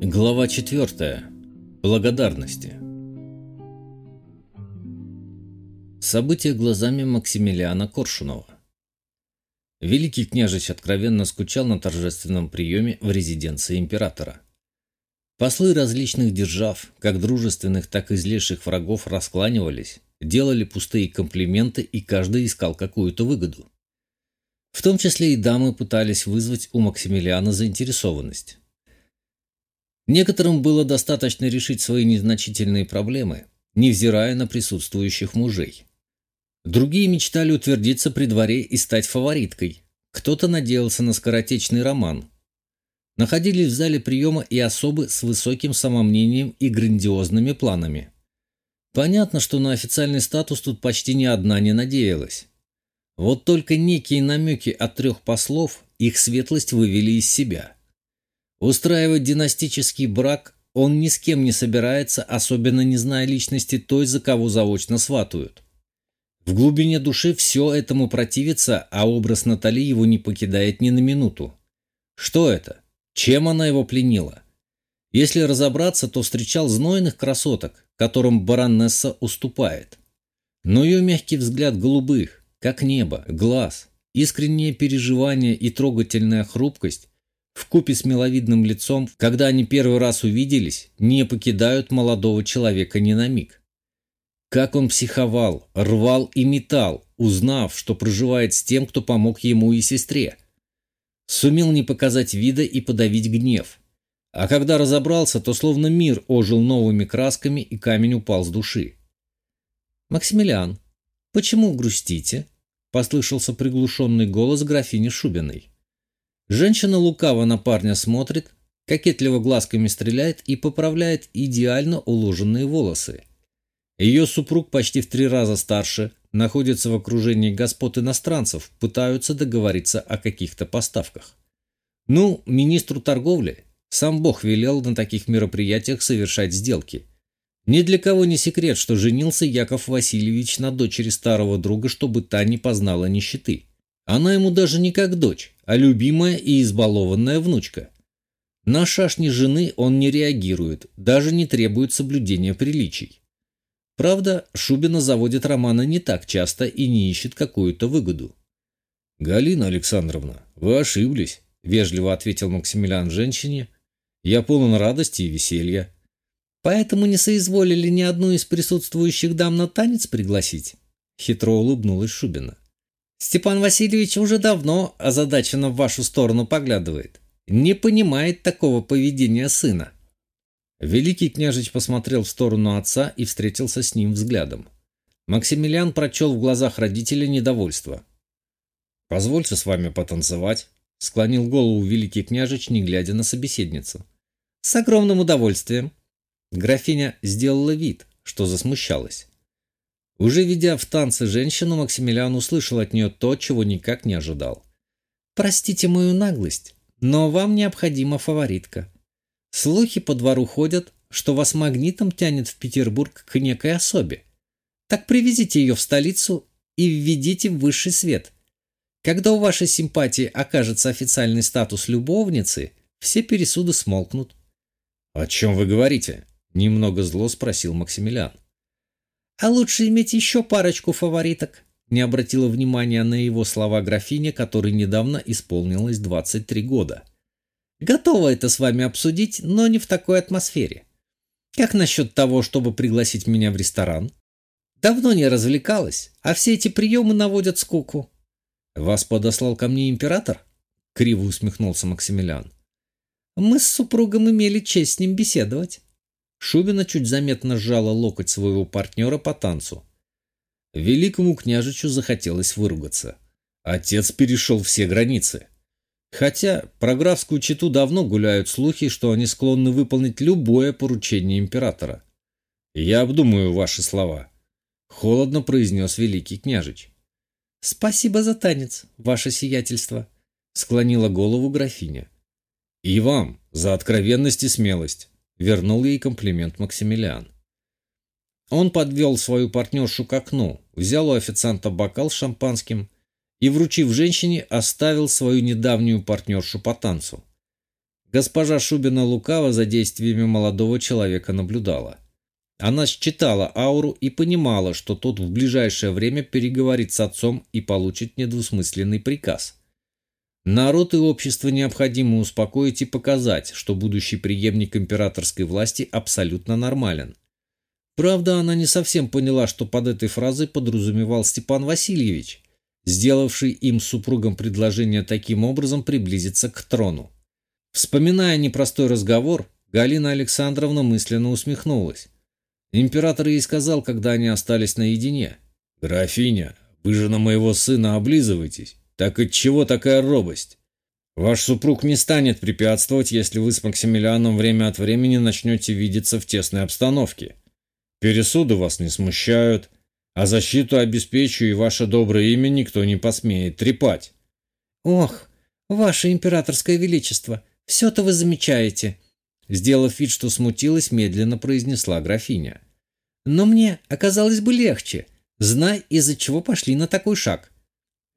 Глава 4. Благодарности. События глазами Максимилиана Коршунова. Великий княжич откровенно скучал на торжественном приеме в резиденции императора. Послы различных держав, как дружественных, так и злейших врагов, раскланивались, делали пустые комплименты, и каждый искал какую-то выгоду. В том числе и дамы пытались вызвать у Максимилиана заинтересованность. Некоторым было достаточно решить свои незначительные проблемы, невзирая на присутствующих мужей. Другие мечтали утвердиться при дворе и стать фавориткой. Кто-то надеялся на скоротечный роман. Находились в зале приема и особы с высоким самомнением и грандиозными планами. Понятно, что на официальный статус тут почти ни одна не надеялась. Вот только некие намеки от трех послов их светлость вывели из себя – Устраивать династический брак он ни с кем не собирается, особенно не зная личности той, за кого заочно сватают. В глубине души все этому противится, а образ Натали его не покидает ни на минуту. Что это? Чем она его пленила? Если разобраться, то встречал знойных красоток, которым баронесса уступает. Но ее мягкий взгляд голубых, как небо, глаз, искреннее переживание и трогательная хрупкость в купе с миловидным лицом, когда они первый раз увиделись, не покидают молодого человека ни на миг. Как он психовал, рвал и метал, узнав, что проживает с тем, кто помог ему и сестре. Сумел не показать вида и подавить гнев. А когда разобрался, то словно мир ожил новыми красками, и камень упал с души. «Максимилиан, почему грустите?» — послышался приглушенный голос графини Шубиной. Женщина лукаво на парня смотрит, кокетливо глазками стреляет и поправляет идеально уложенные волосы. Ее супруг почти в три раза старше, находится в окружении господ иностранцев, пытаются договориться о каких-то поставках. Ну, министру торговли сам Бог велел на таких мероприятиях совершать сделки. Ни для кого не секрет, что женился Яков Васильевич на дочери старого друга, чтобы та не познала нищеты. Она ему даже не как дочь, а любимая и избалованная внучка. На шашни жены он не реагирует, даже не требует соблюдения приличий. Правда, Шубина заводит Романа не так часто и не ищет какую-то выгоду. «Галина Александровна, вы ошиблись», — вежливо ответил Максимилиан женщине. «Я полон радости и веселья». «Поэтому не соизволили ни одну из присутствующих дам на танец пригласить?» Хитро улыбнулась Шубина. Степан Васильевич уже давно озадаченно в вашу сторону поглядывает. Не понимает такого поведения сына. Великий княжич посмотрел в сторону отца и встретился с ним взглядом. Максимилиан прочел в глазах родителя недовольство. «Позвольте с вами потанцевать», — склонил голову великий княжич, не глядя на собеседницу. «С огромным удовольствием». Графиня сделала вид, что засмущалась. Уже ведя в танцы женщину, Максимилиан услышал от нее то, чего никак не ожидал. «Простите мою наглость, но вам необходима фаворитка. Слухи по двору ходят, что вас магнитом тянет в Петербург к некой особе. Так привезите ее в столицу и введите в высший свет. Когда у вашей симпатии окажется официальный статус любовницы, все пересуды смолкнут». «О чем вы говорите?» – немного зло спросил Максимилиан. А лучше иметь еще парочку фавориток. Не обратила внимания на его слова графиня, которой недавно исполнилось 23 года. Готова это с вами обсудить, но не в такой атмосфере. Как насчет того, чтобы пригласить меня в ресторан? Давно не развлекалась, а все эти приемы наводят скуку. Вас подослал ко мне император? Криво усмехнулся Максимилиан. Мы с супругом имели честь с ним беседовать. Шубина чуть заметно сжала локоть своего партнера по танцу. Великому княжичу захотелось выругаться. Отец перешел все границы. Хотя про графскую чету давно гуляют слухи, что они склонны выполнить любое поручение императора. «Я обдумаю ваши слова», — холодно произнес великий княжич. «Спасибо за танец, ваше сиятельство», — склонила голову графиня. «И вам за откровенность и смелость», Вернул ей комплимент Максимилиан. Он подвел свою партнершу к окну, взял у официанта бокал с шампанским и, вручив женщине, оставил свою недавнюю партнершу по танцу. Госпожа Шубина лукаво за действиями молодого человека наблюдала. Она считала ауру и понимала, что тот в ближайшее время переговорит с отцом и получит недвусмысленный приказ. Народ и общество необходимо успокоить и показать, что будущий преемник императорской власти абсолютно нормален. Правда, она не совсем поняла, что под этой фразой подразумевал Степан Васильевич, сделавший им супругам предложение таким образом приблизиться к трону. Вспоминая непростой разговор, Галина Александровна мысленно усмехнулась. Император ей сказал, когда они остались наедине. «Графиня, вы же на моего сына облизываетесь. Так от чего такая робость? Ваш супруг не станет препятствовать, если вы с Максимилианом время от времени начнете видеться в тесной обстановке. Пересуды вас не смущают, а защиту обеспечу и ваше доброе имя никто не посмеет трепать». «Ох, ваше императорское величество, все-то вы замечаете», Сделав вид, что смутилась, медленно произнесла графиня. «Но мне оказалось бы легче. Знай, из-за чего пошли на такой шаг».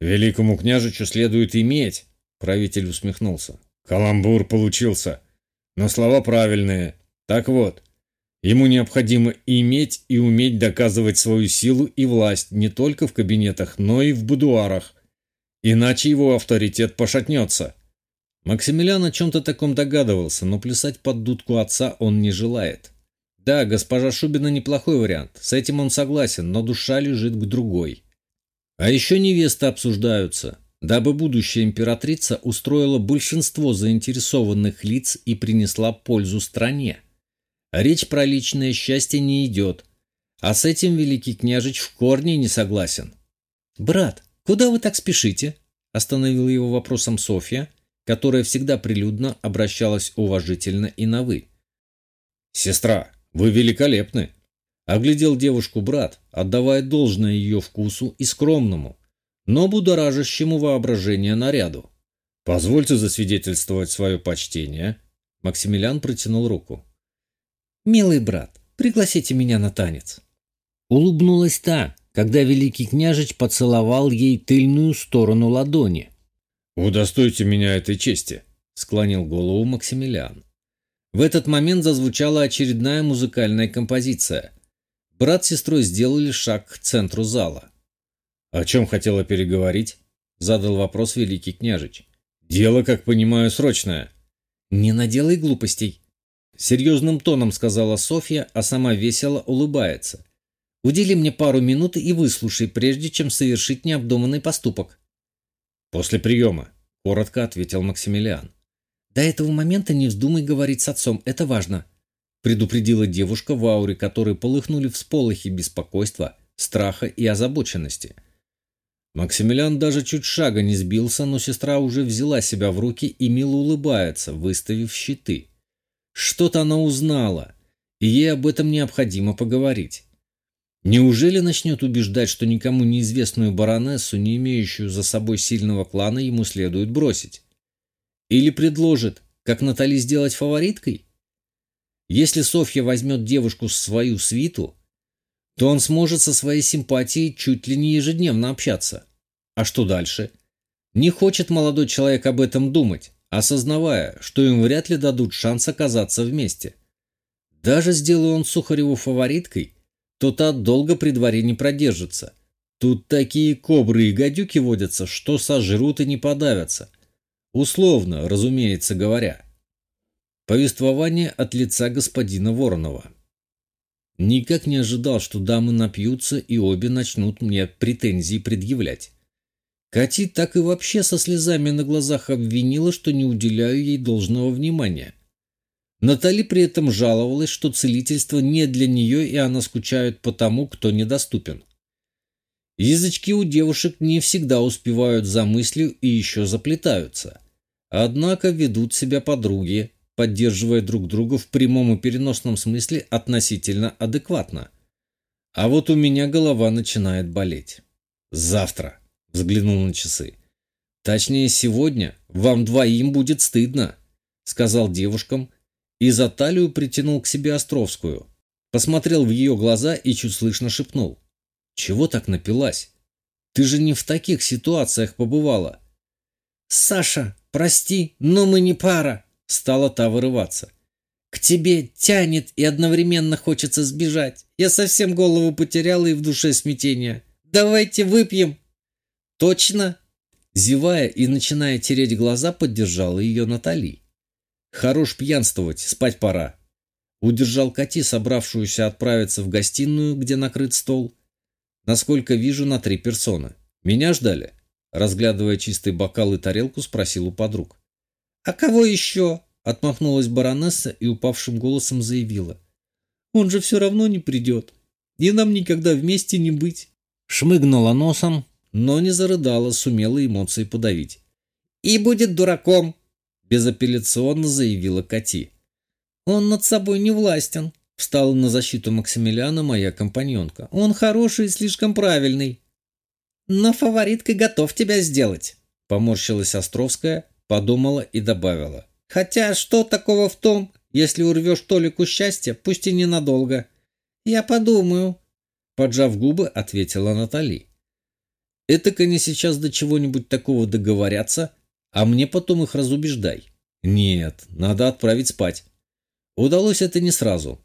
«Великому княжичу следует иметь», — правитель усмехнулся. «Каламбур получился. Но слова правильные. Так вот, ему необходимо иметь и уметь доказывать свою силу и власть не только в кабинетах, но и в будуарах. Иначе его авторитет пошатнется». Максимилиан о чем-то таком догадывался, но плясать под дудку отца он не желает. Да, госпожа Шубина неплохой вариант, с этим он согласен, но душа лежит к другой. А еще невесты обсуждаются, дабы будущая императрица устроила большинство заинтересованных лиц и принесла пользу стране. Речь про личное счастье не идет, а с этим великий княжич в корне не согласен. «Брат, куда вы так спешите?» – остановила его вопросом Софья – которая всегда прилюдно обращалась уважительно и на «вы». «Сестра, вы великолепны!» Оглядел девушку брат, отдавая должное ее вкусу и скромному, но будоражащему воображение наряду. «Позвольте засвидетельствовать свое почтение». Максимилиан протянул руку. «Милый брат, пригласите меня на танец». Улыбнулась та, когда великий княжич поцеловал ей тыльную сторону ладони. «Удостойте меня этой чести», — склонил голову Максимилиан. В этот момент зазвучала очередная музыкальная композиция. Брат с сестрой сделали шаг к центру зала. «О чем хотела переговорить?» — задал вопрос великий княжич. «Дело, как понимаю, срочное». «Не наделай глупостей», — серьезным тоном сказала Софья, а сама весело улыбается. «Удели мне пару минут и выслушай, прежде чем совершить необдуманный поступок». «После приема», — коротко ответил Максимилиан. «До этого момента не вздумай говорить с отцом, это важно», — предупредила девушка в ауре, которой полыхнули всполохи беспокойства, страха и озабоченности. Максимилиан даже чуть шага не сбился, но сестра уже взяла себя в руки и мило улыбается, выставив щиты. Что-то она узнала, и ей об этом необходимо поговорить. Неужели начнет убеждать, что никому неизвестную баронессу, не имеющую за собой сильного клана, ему следует бросить? Или предложит, как Натали сделать фавориткой? Если Софья возьмет девушку в свою свиту, то он сможет со своей симпатией чуть ли не ежедневно общаться. А что дальше? Не хочет молодой человек об этом думать, осознавая, что им вряд ли дадут шанс оказаться вместе. Даже сделая он Сухареву фавориткой – то та долго при дворе не продержится. Тут такие кобры и гадюки водятся, что сожрут и не подавятся. Условно, разумеется говоря. Повествование от лица господина Воронова. Никак не ожидал, что дамы напьются и обе начнут мне претензии предъявлять. Кати так и вообще со слезами на глазах обвинила, что не уделяю ей должного внимания. Натали при этом жаловалась, что целительство не для нее, и она скучает по тому, кто недоступен. Язычки у девушек не всегда успевают за мыслью и еще заплетаются. Однако ведут себя подруги, поддерживая друг друга в прямом и переносном смысле относительно адекватно. А вот у меня голова начинает болеть. Завтра, взглянул на часы. Точнее, сегодня вам двоим будет стыдно, сказал девушкам, и за талию притянул к себе Островскую. Посмотрел в ее глаза и чуть слышно шепнул. «Чего так напилась? Ты же не в таких ситуациях побывала». «Саша, прости, но мы не пара», — стала та вырываться. «К тебе тянет и одновременно хочется сбежать. Я совсем голову потеряла и в душе смятение. Давайте выпьем!» «Точно?» Зевая и начиная тереть глаза, поддержала ее Натали. «Хорош пьянствовать, спать пора». Удержал Кати, собравшуюся отправиться в гостиную, где накрыт стол. Насколько вижу, на три персоны. Меня ждали? Разглядывая чистый бокал и тарелку, спросил у подруг. «А кого еще?» — отмахнулась баронесса и упавшим голосом заявила. «Он же все равно не придет, и нам никогда вместе не быть». Шмыгнула носом, но не зарыдала, сумела эмоции подавить. «И будет дураком!» — безапелляционно заявила Кати. «Он над собой не властен», — встала на защиту Максимилиана моя компаньонка. «Он хороший и слишком правильный». «Но фавориткой готов тебя сделать», — поморщилась Островская, подумала и добавила. «Хотя что такого в том, если урвешь Толику счастья, пусть и ненадолго?» «Я подумаю», — поджав губы, ответила Натали. «Этак они сейчас до чего-нибудь такого договорятся, а мне потом их разубеждай. Нет, надо отправить спать». Удалось это не сразу.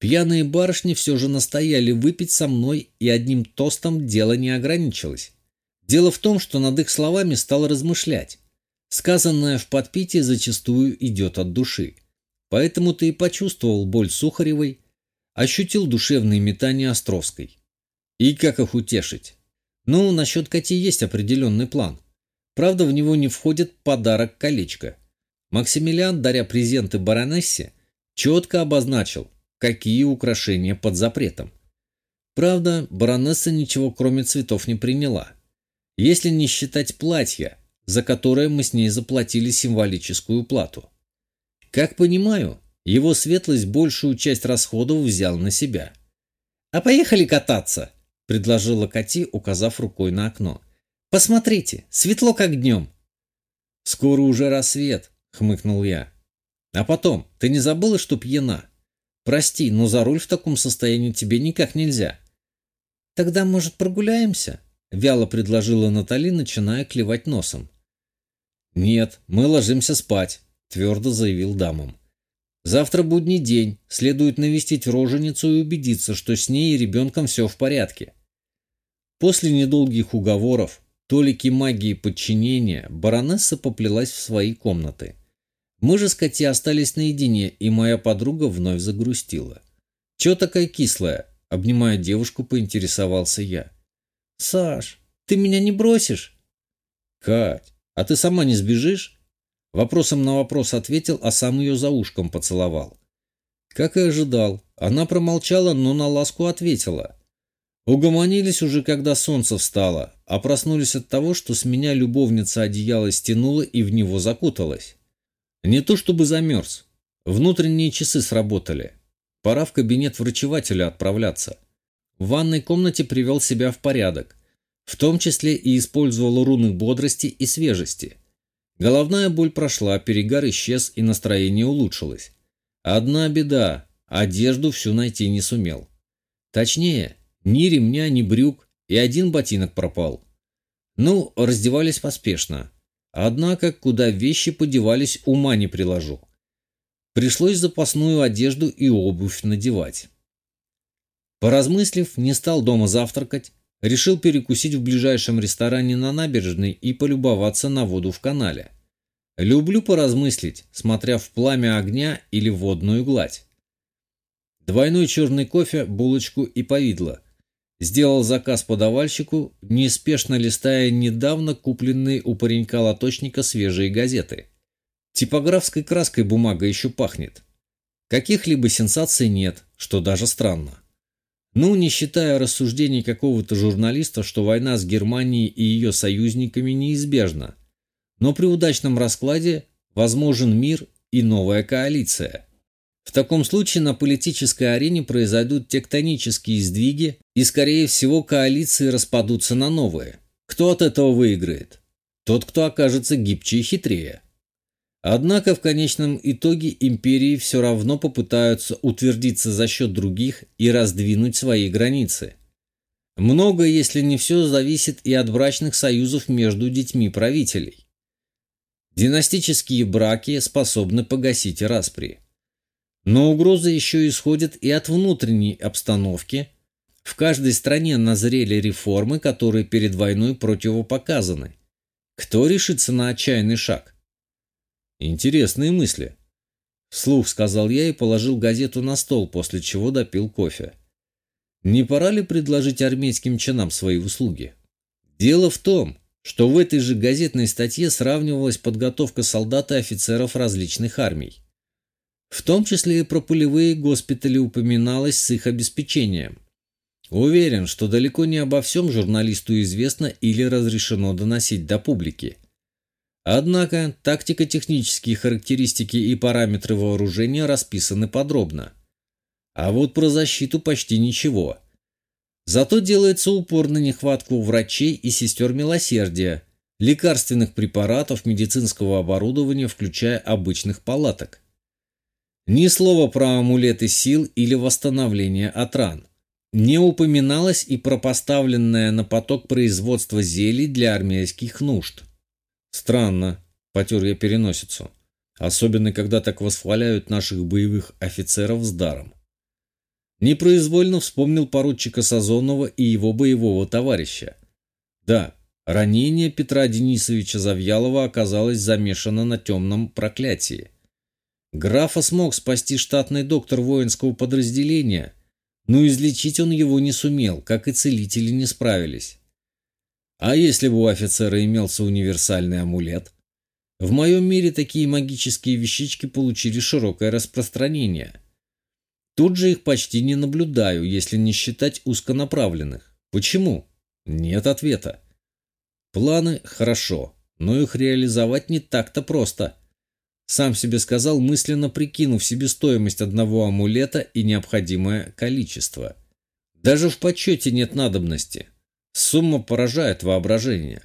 Пьяные барышни все же настояли выпить со мной, и одним тостом дело не ограничилось. Дело в том, что над их словами стал размышлять. Сказанное в подпитии зачастую идет от души. Поэтому ты и почувствовал боль Сухаревой, ощутил душевные метания Островской. И как их утешить? Ну, насчет Кати есть определенный план. Правда, в него не входит подарок колечко. Максимилиан, даря презенты баронессе, четко обозначил, какие украшения под запретом. Правда, баронесса ничего кроме цветов не приняла. Если не считать платья, за которое мы с ней заплатили символическую плату. Как понимаю, его светлость большую часть расходов взял на себя. «А поехали кататься!» – предложила Кати, указав рукой на окно. «Посмотрите, светло как днем!» «Скоро уже рассвет», – хмыкнул я. «А потом, ты не забыла, что пьяна? Прости, но за руль в таком состоянии тебе никак нельзя». «Тогда, может, прогуляемся?» – вяло предложила Натали, начиная клевать носом. «Нет, мы ложимся спать», – твердо заявил дамам. «Завтра будний день, следует навестить роженицу и убедиться, что с ней и ребенком все в порядке». После недолгих уговоров, толики магии подчинения, баронесса поплелась в свои комнаты. Мы же с Кати остались наедине, и моя подруга вновь загрустила. «Чего такая кислая?» – обнимая девушку, поинтересовался я. «Саш, ты меня не бросишь?» «Кать, а ты сама не сбежишь?» Вопросом на вопрос ответил, а сам ее за ушком поцеловал. Как и ожидал, она промолчала, но на ласку ответила. Угомонились уже, когда солнце встало, а проснулись от того, что с меня любовница одеяло стянула и в него закуталась. Не то чтобы замерз. Внутренние часы сработали. Пора в кабинет врачевателя отправляться. В ванной комнате привел себя в порядок. В том числе и использовал руны бодрости и свежести. Головная боль прошла, перегар исчез и настроение улучшилось. Одна беда – одежду всю найти не сумел. Точнее, ни ремня, ни брюк, и один ботинок пропал. Ну, раздевались поспешно. Однако, куда вещи подевались, ума не приложу. Пришлось запасную одежду и обувь надевать. Поразмыслив, не стал дома завтракать, Решил перекусить в ближайшем ресторане на набережной и полюбоваться на воду в канале. Люблю поразмыслить, смотря в пламя огня или водную гладь. Двойной черный кофе, булочку и повидло. Сделал заказ подавальщику, неспешно листая недавно купленные у паренька-лоточника свежие газеты. Типографской краской бумага еще пахнет. Каких-либо сенсаций нет, что даже странно. Ну, не считая рассуждений какого-то журналиста, что война с Германией и ее союзниками неизбежна. Но при удачном раскладе возможен мир и новая коалиция. В таком случае на политической арене произойдут тектонические сдвиги, и, скорее всего, коалиции распадутся на новые. Кто от этого выиграет? Тот, кто окажется гибче и хитрее. Однако в конечном итоге империи все равно попытаются утвердиться за счет других и раздвинуть свои границы. Много, если не все, зависит и от брачных союзов между детьми правителей. Династические браки способны погасить распри. Но угроза еще исходит и от внутренней обстановки. В каждой стране назрели реформы, которые перед войной противопоказаны. Кто решится на отчаянный шаг? Интересные мысли. Слух сказал я и положил газету на стол, после чего допил кофе. Не пора ли предложить армейским чинам свои услуги? Дело в том, что в этой же газетной статье сравнивалась подготовка солдат и офицеров различных армий. В том числе и про полевые госпитали упоминалось с их обеспечением. Уверен, что далеко не обо всем журналисту известно или разрешено доносить до публики. Однако тактико-технические характеристики и параметры вооружения расписаны подробно. А вот про защиту почти ничего. Зато делается упор на нехватку врачей и сестер милосердия, лекарственных препаратов, медицинского оборудования, включая обычных палаток. Ни слова про амулеты сил или восстановление от ран. Не упоминалось и про поставленное на поток производство зелий для армейских нужд. Странно, потер я переносицу. Особенно, когда так восхваляют наших боевых офицеров с даром. Непроизвольно вспомнил поручика Сазонова и его боевого товарища. Да, ранение Петра Денисовича Завьялова оказалось замешано на темном проклятии. Графа смог спасти штатный доктор воинского подразделения, но излечить он его не сумел, как и целители не справились. А если бы у офицера имелся универсальный амулет? В моем мире такие магические вещички получили широкое распространение. Тут же их почти не наблюдаю, если не считать узконаправленных. Почему? Нет ответа. Планы хорошо, но их реализовать не так-то просто. Сам себе сказал, мысленно прикинув себестоимость одного амулета и необходимое количество. Даже в подсчете нет надобности. Сумма поражает воображение.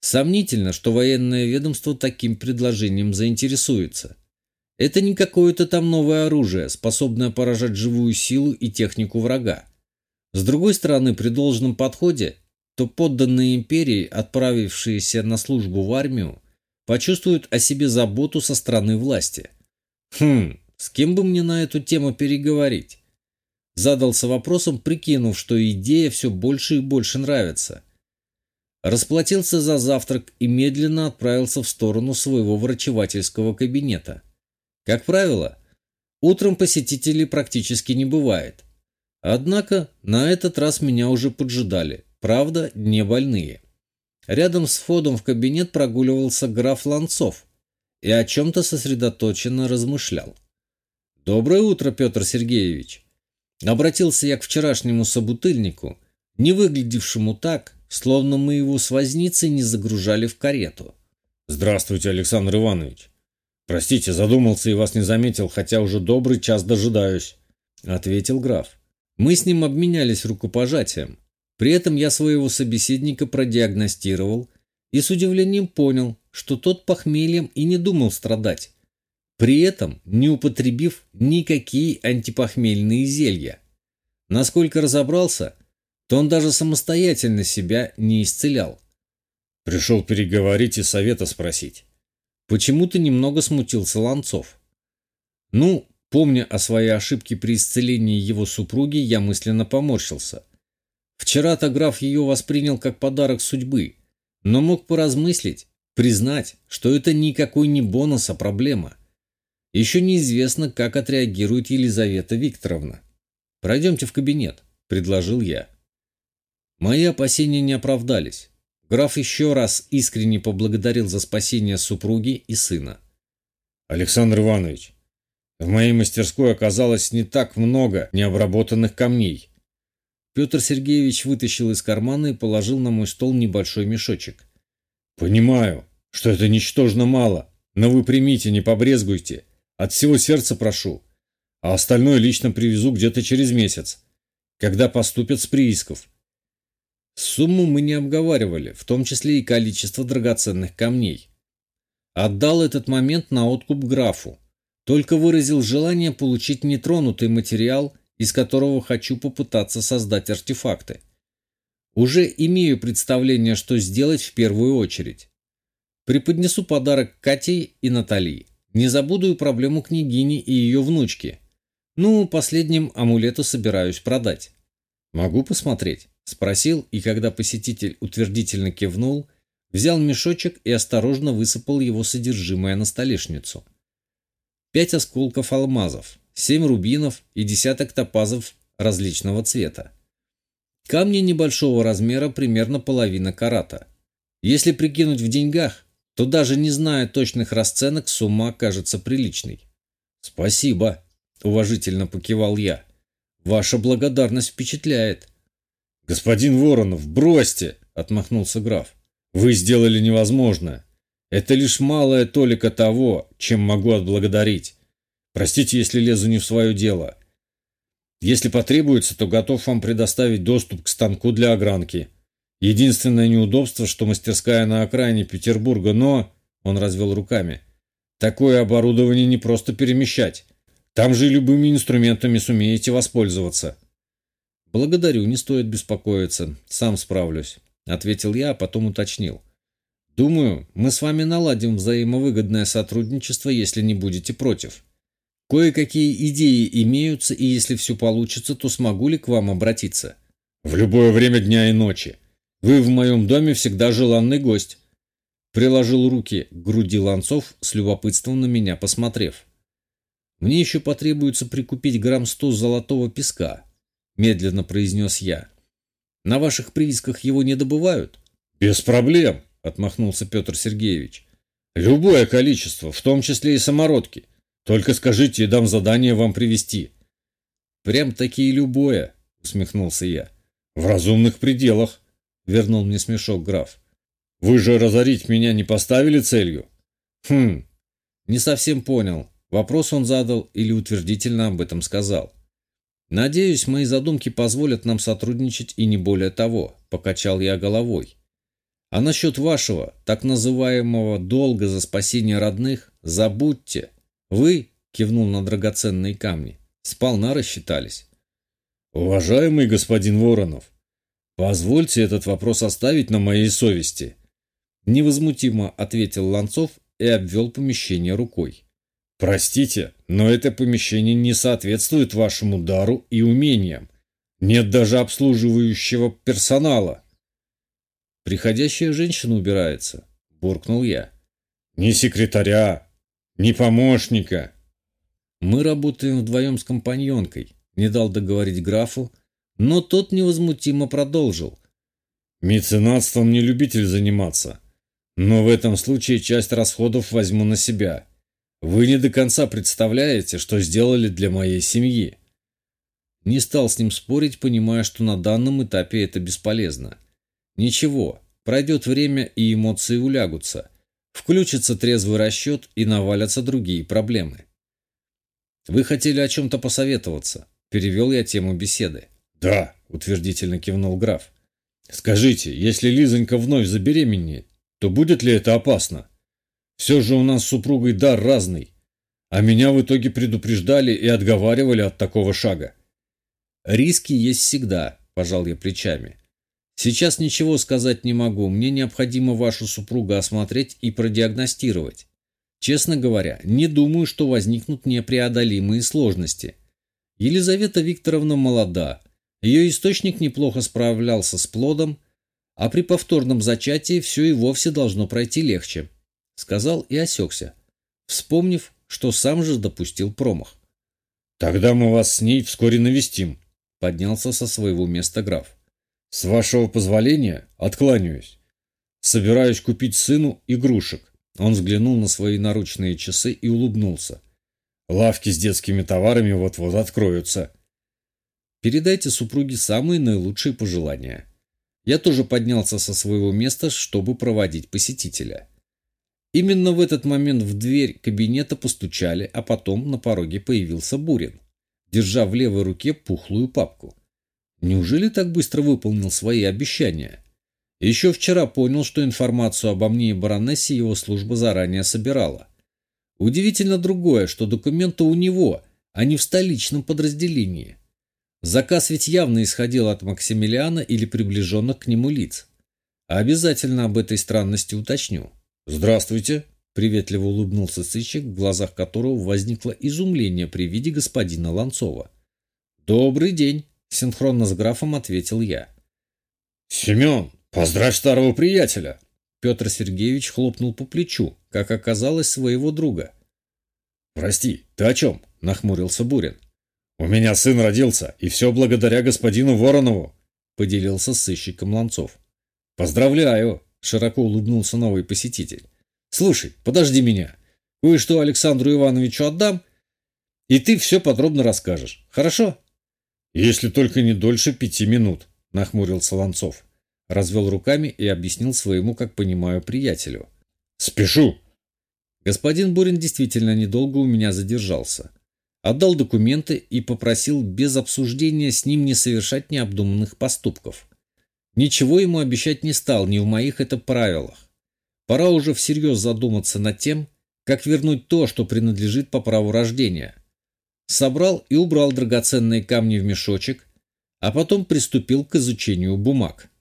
Сомнительно, что военное ведомство таким предложением заинтересуется. Это не какое-то там новое оружие, способное поражать живую силу и технику врага. С другой стороны, при должном подходе, то подданные империи, отправившиеся на службу в армию, почувствуют о себе заботу со стороны власти. Хм, с кем бы мне на эту тему переговорить? Задался вопросом, прикинув, что идея все больше и больше нравится. Расплатился за завтрак и медленно отправился в сторону своего врачевательского кабинета. Как правило, утром посетителей практически не бывает. Однако на этот раз меня уже поджидали, правда, не больные. Рядом с входом в кабинет прогуливался граф Ланцов и о чем-то сосредоточенно размышлял. «Доброе утро, Петр Сергеевич!» Обратился я к вчерашнему собутыльнику, не выглядевшему так, словно мы его с возницей не загружали в карету. «Здравствуйте, Александр Иванович!» «Простите, задумался и вас не заметил, хотя уже добрый час дожидаюсь», — ответил граф. Мы с ним обменялись рукопожатием. При этом я своего собеседника продиагностировал и с удивлением понял, что тот похмельем и не думал страдать, при этом не употребив никакие антипохмельные зелья. Насколько разобрался, то он даже самостоятельно себя не исцелял. Пришел переговорить и совета спросить. Почему-то немного смутился Ланцов. Ну, помня о своей ошибке при исцелении его супруги, я мысленно поморщился. Вчера-то граф ее воспринял как подарок судьбы, но мог поразмыслить, признать, что это никакой не бонус, а проблема. Еще неизвестно, как отреагирует Елизавета Викторовна. «Пройдемте в кабинет», — предложил я. Мои опасения не оправдались. Граф еще раз искренне поблагодарил за спасение супруги и сына. «Александр Иванович, в моей мастерской оказалось не так много необработанных камней». Петр Сергеевич вытащил из кармана и положил на мой стол небольшой мешочек. «Понимаю, что это ничтожно мало, но вы примите, не побрезгуйте. От всего сердца прошу. А остальное лично привезу где-то через месяц, когда поступят с приисков. Сумму мы не обговаривали, в том числе и количество драгоценных камней. Отдал этот момент на откуп графу. Только выразил желание получить нетронутый материал, из которого хочу попытаться создать артефакты. Уже имею представление, что сделать в первую очередь. Преподнесу подарок Кате и Натали. Не забуду и проблему княгини и ее внучки. Ну, последним амулету собираюсь продать. Могу посмотреть? Спросил, и когда посетитель утвердительно кивнул, взял мешочек и осторожно высыпал его содержимое на столешницу. Пять осколков алмазов, семь рубинов и десяток топазов различного цвета. Камни небольшого размера, примерно половина карата. Если прикинуть в деньгах, то даже не зная точных расценок, сумма кажется приличной. «Спасибо», — уважительно покивал я. «Ваша благодарность впечатляет». «Господин Воронов, бросьте!» — отмахнулся граф. «Вы сделали невозможное. Это лишь малая толика того, чем могу отблагодарить. Простите, если лезу не в свое дело. Если потребуется, то готов вам предоставить доступ к станку для огранки. Единственное неудобство, что мастерская на окраине Петербурга, но...» Он развел руками. «Такое оборудование не просто перемещать. Там же любыми инструментами сумеете воспользоваться». «Благодарю, не стоит беспокоиться. Сам справлюсь», — ответил я, а потом уточнил. «Думаю, мы с вами наладим взаимовыгодное сотрудничество, если не будете против. Кое-какие идеи имеются, и если все получится, то смогу ли к вам обратиться?» «В любое время дня и ночи. Вы в моем доме всегда желанный гость. Приложил руки к груди ланцов, с любопытством на меня посмотрев. Мне еще потребуется прикупить грамм сто золотого песка, медленно произнес я. На ваших приисках его не добывают? Без проблем, отмахнулся Петр Сергеевич. Любое количество, в том числе и самородки. Только скажите, и дам задание вам привезти. Прям таки любое, усмехнулся я. В разумных пределах. — вернул мне смешок граф. «Вы же разорить меня не поставили целью?» «Хм, не совсем понял. Вопрос он задал или утвердительно об этом сказал. Надеюсь, мои задумки позволят нам сотрудничать и не более того», — покачал я головой. «А насчет вашего, так называемого долга за спасение родных, забудьте. Вы, — кивнул на драгоценные камни, — сполна рассчитались». «Уважаемый господин Воронов, Позвольте этот вопрос оставить на моей совести. Невозмутимо ответил Ланцов и обвел помещение рукой. Простите, но это помещение не соответствует вашему дару и умениям. Нет даже обслуживающего персонала. Приходящая женщина убирается, буркнул я. Ни секретаря, ни помощника. Мы работаем вдвоем с компаньонкой, не дал договорить графу, но тот невозмутимо продолжил. «Меценатством не любитель заниматься, но в этом случае часть расходов возьму на себя. Вы не до конца представляете, что сделали для моей семьи». Не стал с ним спорить, понимая, что на данном этапе это бесполезно. Ничего, пройдет время и эмоции улягутся. Включится трезвый расчет и навалятся другие проблемы. «Вы хотели о чем-то посоветоваться?» Перевел я тему беседы. «Да», — утвердительно кивнул граф. «Скажите, если Лизонька вновь забеременеет, то будет ли это опасно? Все же у нас с супругой дар разный, а меня в итоге предупреждали и отговаривали от такого шага». «Риски есть всегда», — пожал я плечами. «Сейчас ничего сказать не могу, мне необходимо вашу супругу осмотреть и продиагностировать. Честно говоря, не думаю, что возникнут непреодолимые сложности. Елизавета Викторовна молода, ее источник неплохо справлялся с плодом, а при повторном зачатии все и вовсе должно пройти легче, сказал и осекся, вспомнив, что сам же допустил промах. «Тогда мы вас с ней вскоре навестим», — поднялся со своего места граф. «С вашего позволения откланяюсь. Собираюсь купить сыну игрушек». Он взглянул на свои наручные часы и улыбнулся. «Лавки с детскими товарами вот-вот откроются». Передайте супруге самые наилучшие пожелания. Я тоже поднялся со своего места, чтобы проводить посетителя. Именно в этот момент в дверь кабинета постучали, а потом на пороге появился Бурин, держа в левой руке пухлую папку. Неужели так быстро выполнил свои обещания? Еще вчера понял, что информацию обо мне и баронессе его служба заранее собирала. Удивительно другое, что документы у него, а не в столичном подразделении. Заказ ведь явно исходил от Максимилиана или приближенных к нему лиц. Обязательно об этой странности уточню. Здравствуйте, приветливо улыбнулся сыщик, в глазах которого возникло изумление при виде господина Ланцова. Добрый день, синхронно с графом ответил я. Семен, поздравь старого приятеля. Петр Сергеевич хлопнул по плечу, как оказалось, своего друга. «Прости, ты о чем?» – нахмурился Бурин. «У меня сын родился, и все благодаря господину Воронову», – поделился сыщиком Ланцов. «Поздравляю!» – широко улыбнулся новый посетитель. «Слушай, подожди меня. Кое-что Александру Ивановичу отдам, и ты все подробно расскажешь. Хорошо?» «Если только не дольше пяти минут», – нахмурился Ланцов. Развел руками и объяснил своему, как понимаю, приятелю. «Спешу!» Господин Бурин действительно недолго у меня задержался. Отдал документы и попросил без обсуждения с ним не совершать необдуманных поступков. Ничего ему обещать не стал, не в моих это правилах. Пора уже всерьез задуматься над тем, как вернуть то, что принадлежит по праву рождения. Собрал и убрал драгоценные камни в мешочек, а потом приступил к изучению бумаг.